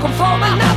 I'm now.